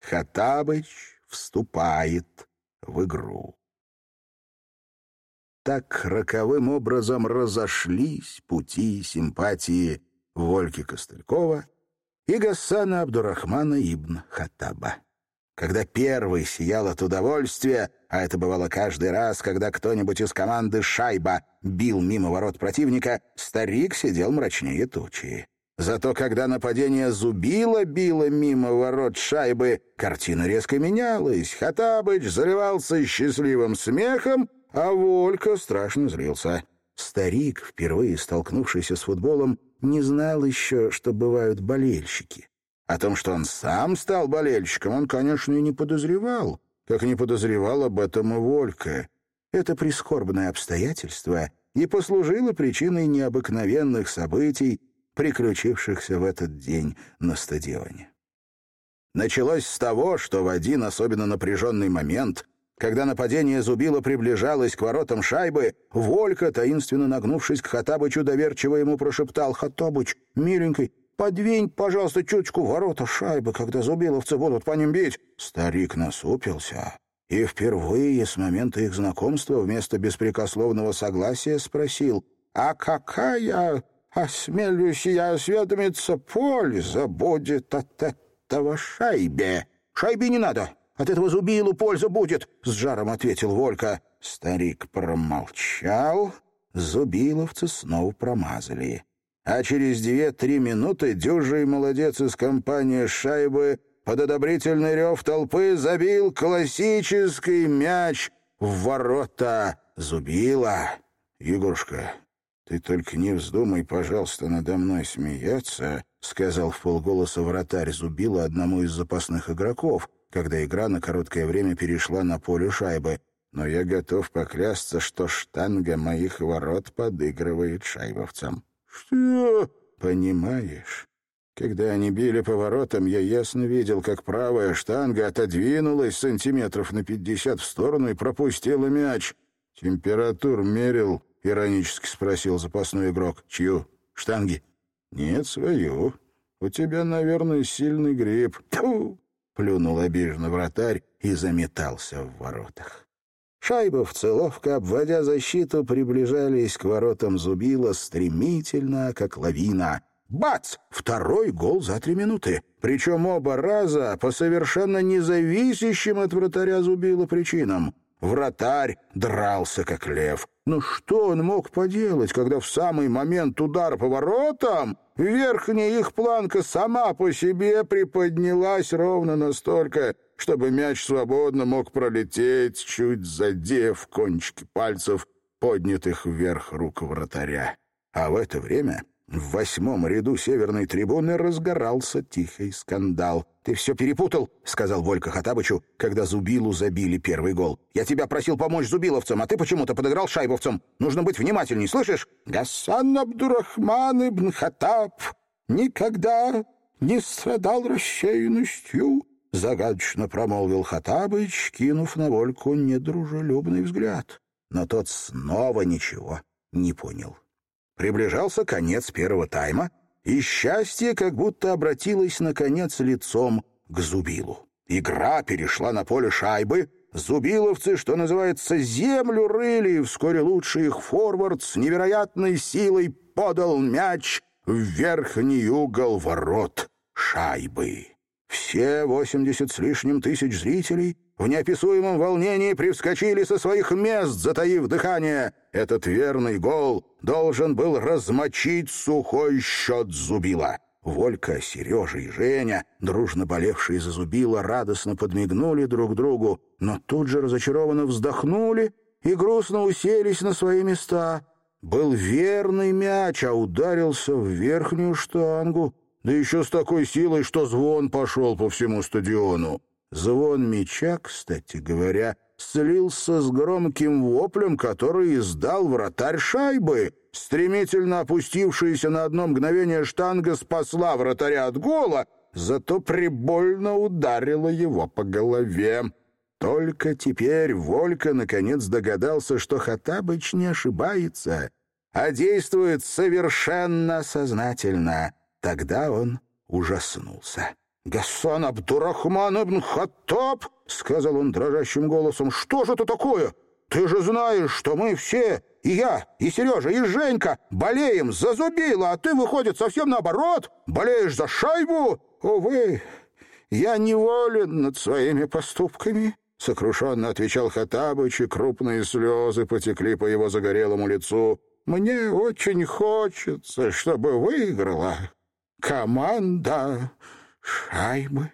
Хатабыч вступает в игру. Так роковым образом разошлись пути и симпатии Вольки Костылькова и Гасана Абдурахмана ибн Хаттаба. Когда первый сиял от удовольствия, а это бывало каждый раз, когда кто-нибудь из команды «Шайба» бил мимо ворот противника, старик сидел мрачнее тучи. Зато когда нападение Зубила било мимо ворот шайбы, картина резко менялась. Хатабыч заливался счастливым смехом, а Волька страшно злился. Старик, впервые столкнувшийся с футболом, не знал еще, что бывают болельщики. О том, что он сам стал болельщиком, он, конечно, и не подозревал, как не подозревал об этом и Волька. Это прискорбное обстоятельство и послужило причиной необыкновенных событий, приключившихся в этот день на стадионе. Началось с того, что в один особенно напряженный момент, когда нападение Зубила приближалось к воротам шайбы, Волька, таинственно нагнувшись к Хатабычу, доверчиво ему прошептал «Хатабыч, миленький, подвинь, пожалуйста, чуточку ворота шайбы, когда зубиловцы будут по ним бить». Старик насупился и впервые с момента их знакомства вместо беспрекословного согласия спросил «А какая осмелюсь я осведомиться, польза будет от этого шайбе. Шайбе не надо, от этого зубилу польза будет, — с жаром ответил Волька. Старик промолчал, зубиловцы снова промазали. А через две-три минуты дюжий молодец из компании «Шайбы» под одобрительный рев толпы забил классический мяч в ворота Зубила. «Егорушка, «Ты только не вздумай, пожалуйста, надо мной смеяться», — сказал в полголоса вратарь Зубила одному из запасных игроков, когда игра на короткое время перешла на поле шайбы. «Но я готов поклясться, что штанга моих ворот подыгрывает шайбовцам». «Что?» «Понимаешь?» Когда они били по воротам, я ясно видел, как правая штанга отодвинулась сантиметров на пятьдесят в сторону и пропустила мяч. Температур мерил, — иронически спросил запасной игрок. «Чью? Штанги?» «Нет, свою. У тебя, наверное, сильный гриб». «Тьфу!» — плюнул обиженно вратарь и заметался в воротах. Шайбовцы, ловко обводя защиту, приближались к воротам Зубила стремительно, как лавина. Бац! Второй гол за три минуты. Причем оба раза по совершенно независящим от вратаря Зубила причинам. Вратарь дрался, как лев. Но что он мог поделать, когда в самый момент удара по воротам верхняя их планка сама по себе приподнялась ровно настолько, чтобы мяч свободно мог пролететь, чуть задев кончики пальцев, поднятых вверх рук вратаря. А в это время в восьмом ряду северной трибуны разгорался тихий скандал. «Ты все перепутал», — сказал Волька Хатабычу, когда Зубилу забили первый гол. «Я тебя просил помочь зубиловцам, а ты почему-то подыграл шайбовцам. Нужно быть внимательней, слышишь?» «Гасан Абдурахман ибн Хатаб никогда не страдал рассеянностью», — загадочно промолвил Хатабыч, кинув на Вольку недружелюбный взгляд. Но тот снова ничего не понял. Приближался конец первого тайма, и счастье как будто обратилось, наконец, лицом к Зубилу. Игра перешла на поле шайбы, Зубиловцы, что называется, землю рыли, и вскоре лучший их форвард с невероятной силой подал мяч в верхний угол ворот шайбы. Все восемьдесят с лишним тысяч зрителей в неописуемом волнении привскочили со своих мест, затаив дыхание. Этот верный гол должен был размочить сухой счет Зубила. Волька, Сережа и Женя, дружно болевшие за Зубила, радостно подмигнули друг другу, но тут же разочарованно вздохнули и грустно уселись на свои места. Был верный мяч, а ударился в верхнюю штангу, да еще с такой силой, что звон пошел по всему стадиону. Звон меча, кстати говоря, слился с громким воплем, который издал вратарь шайбы. Стремительно опустившаяся на одно мгновение штанга спасла вратаря от гола, зато прибольно ударила его по голове. Только теперь Волька наконец догадался, что Хатабыч не ошибается, а действует совершенно сознательно. Тогда он ужаснулся. «Гасан Абдурахман ибн Хаттаб!» — сказал он дрожащим голосом. «Что же это такое? Ты же знаешь, что мы все, и я, и Сережа, и Женька, болеем за Зубила, а ты, выходит, совсем наоборот, болеешь за шайбу. Увы, я неволен над своими поступками». — сокрушенно отвечал Хаттабыч, и крупные слезы потекли по его загорелому лицу. «Мне очень хочется, чтобы выиграла команда шайбы».